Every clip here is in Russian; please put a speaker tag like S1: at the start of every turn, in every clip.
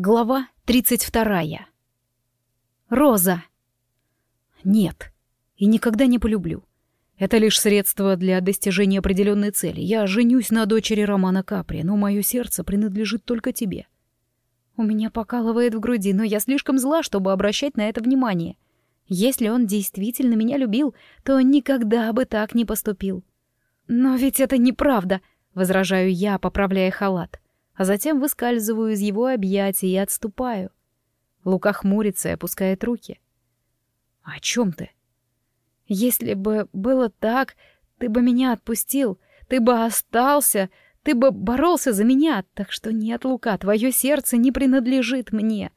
S1: Глава 32. Роза. Нет. И никогда не полюблю. Это лишь средство для достижения определенной цели. Я женюсь на дочери Романа Капри, но мое сердце принадлежит только тебе. У меня покалывает в груди, но я слишком зла, чтобы обращать на это внимание. Если он действительно меня любил, то никогда бы так не поступил. Но ведь это неправда, возражаю я, поправляя халат а затем выскальзываю из его объятий и отступаю. Лука хмурится и опускает руки. «О чем ты?» «Если бы было так, ты бы меня отпустил, ты бы остался, ты бы боролся за меня, так что нет, Лука, твое сердце не принадлежит мне».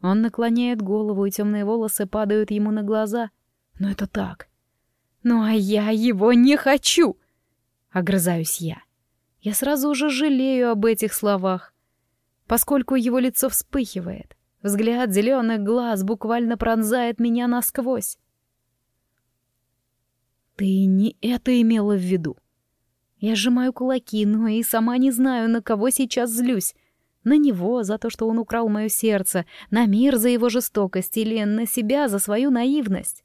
S1: Он наклоняет голову, и темные волосы падают ему на глаза. Но это так. «Ну а я его не хочу!» — огрызаюсь я. Я сразу уже жалею об этих словах, поскольку его лицо вспыхивает. Взгляд зеленых глаз буквально пронзает меня насквозь. Ты не это имела в виду. Я сжимаю кулаки, но и сама не знаю, на кого сейчас злюсь. На него за то, что он украл мое сердце, на мир за его жестокость или на себя за свою наивность.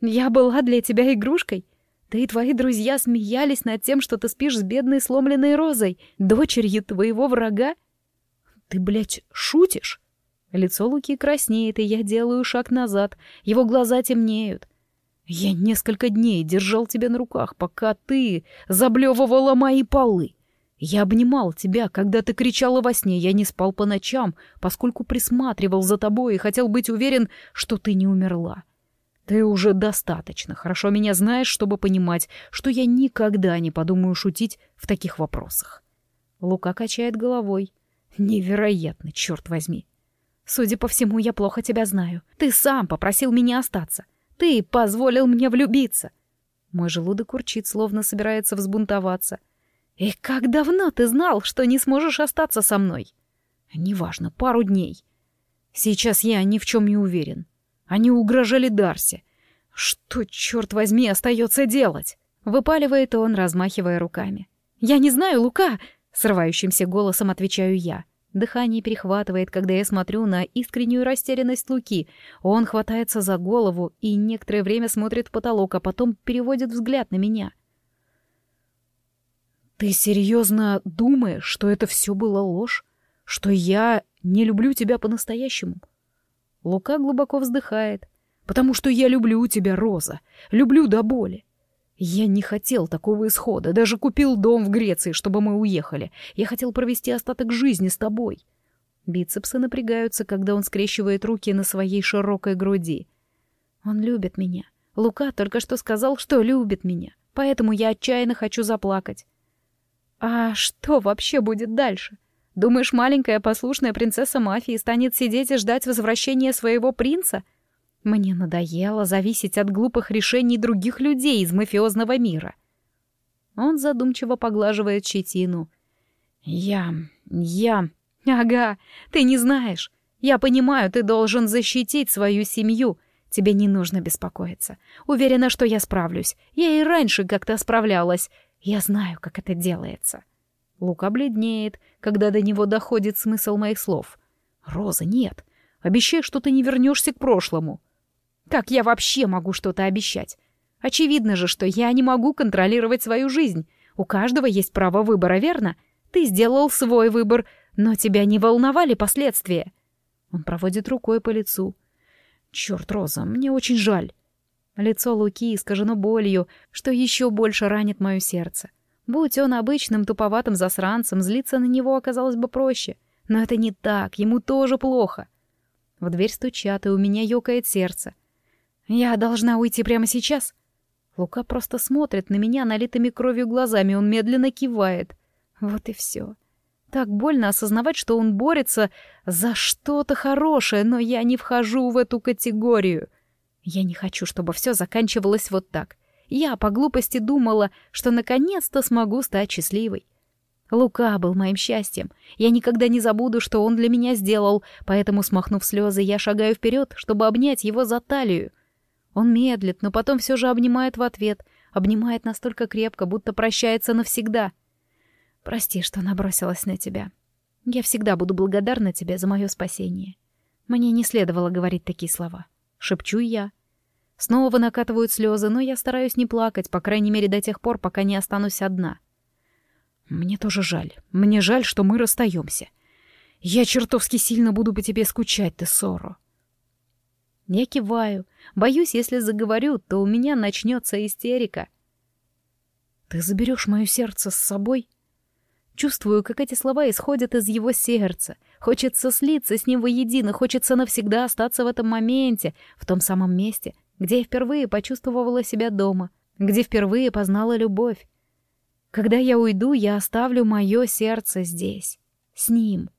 S1: Я была для тебя игрушкой — ты и твои друзья смеялись над тем, что ты спишь с бедной сломленной розой, дочерью твоего врага? Ты, блядь, шутишь? Лицо Луки краснеет, и я делаю шаг назад. Его глаза темнеют. Я несколько дней держал тебя на руках, пока ты заблевывала мои полы. Я обнимал тебя, когда ты кричала во сне. Я не спал по ночам, поскольку присматривал за тобой и хотел быть уверен, что ты не умерла. Ты уже достаточно хорошо меня знаешь, чтобы понимать, что я никогда не подумаю шутить в таких вопросах. Лука качает головой. Невероятно, черт возьми. Судя по всему, я плохо тебя знаю. Ты сам попросил меня остаться. Ты позволил мне влюбиться. Мой желудок урчит, словно собирается взбунтоваться. И как давно ты знал, что не сможешь остаться со мной? Неважно, пару дней. Сейчас я ни в чем не уверен. Они угрожали Дарси. Что, черт возьми, остается делать? Выпаливает он, размахивая руками. «Я не знаю, Лука!» — срывающимся голосом отвечаю я. Дыхание перехватывает, когда я смотрю на искреннюю растерянность Луки. Он хватается за голову и некоторое время смотрит в потолок, а потом переводит взгляд на меня. «Ты серьезно думаешь, что это все было ложь? Что я не люблю тебя по-настоящему?» Лука глубоко вздыхает. «Потому что я люблю тебя, Роза. Люблю до боли. Я не хотел такого исхода, даже купил дом в Греции, чтобы мы уехали. Я хотел провести остаток жизни с тобой». Бицепсы напрягаются, когда он скрещивает руки на своей широкой груди. «Он любит меня. Лука только что сказал, что любит меня, поэтому я отчаянно хочу заплакать». «А что вообще будет дальше?» Думаешь, маленькая послушная принцесса мафии станет сидеть и ждать возвращения своего принца? Мне надоело зависеть от глупых решений других людей из мафиозного мира. Он задумчиво поглаживает щетину. Я... я... Ага, ты не знаешь. Я понимаю, ты должен защитить свою семью. Тебе не нужно беспокоиться. Уверена, что я справлюсь. Я и раньше как-то справлялась. Я знаю, как это делается. Лука бледнеет, когда до него доходит смысл моих слов. «Роза, нет. Обещай, что ты не вернешься к прошлому». «Как я вообще могу что-то обещать? Очевидно же, что я не могу контролировать свою жизнь. У каждого есть право выбора, верно? Ты сделал свой выбор, но тебя не волновали последствия». Он проводит рукой по лицу. «Черт, Роза, мне очень жаль». Лицо Луки искажено болью, что еще больше ранит мое сердце. Будь он обычным туповатым засранцем, злиться на него оказалось бы проще. Но это не так, ему тоже плохо. В дверь стучат, и у меня ёкает сердце. «Я должна уйти прямо сейчас?» Лука просто смотрит на меня налитыми кровью глазами, он медленно кивает. Вот и все. Так больно осознавать, что он борется за что-то хорошее, но я не вхожу в эту категорию. Я не хочу, чтобы все заканчивалось вот так. Я по глупости думала, что наконец-то смогу стать счастливой. Лука был моим счастьем. Я никогда не забуду, что он для меня сделал, поэтому, смахнув слезы, я шагаю вперед, чтобы обнять его за талию. Он медлит, но потом все же обнимает в ответ, обнимает настолько крепко, будто прощается навсегда. «Прости, что набросилась на тебя». Я всегда буду благодарна тебе за мое спасение. Мне не следовало говорить такие слова. Шепчу я. Снова накатывают слезы, но я стараюсь не плакать, по крайней мере, до тех пор, пока не останусь одна. Мне тоже жаль. Мне жаль, что мы расстаемся. Я чертовски сильно буду по тебе скучать, ты Тессоро. Я киваю. Боюсь, если заговорю, то у меня начнется истерика. Ты заберешь мое сердце с собой? Чувствую, как эти слова исходят из его сердца. Хочется слиться с ним воедино, хочется навсегда остаться в этом моменте, в том самом месте, где я впервые почувствовала себя дома, где впервые познала любовь. Когда я уйду, я оставлю мое сердце здесь, с ним.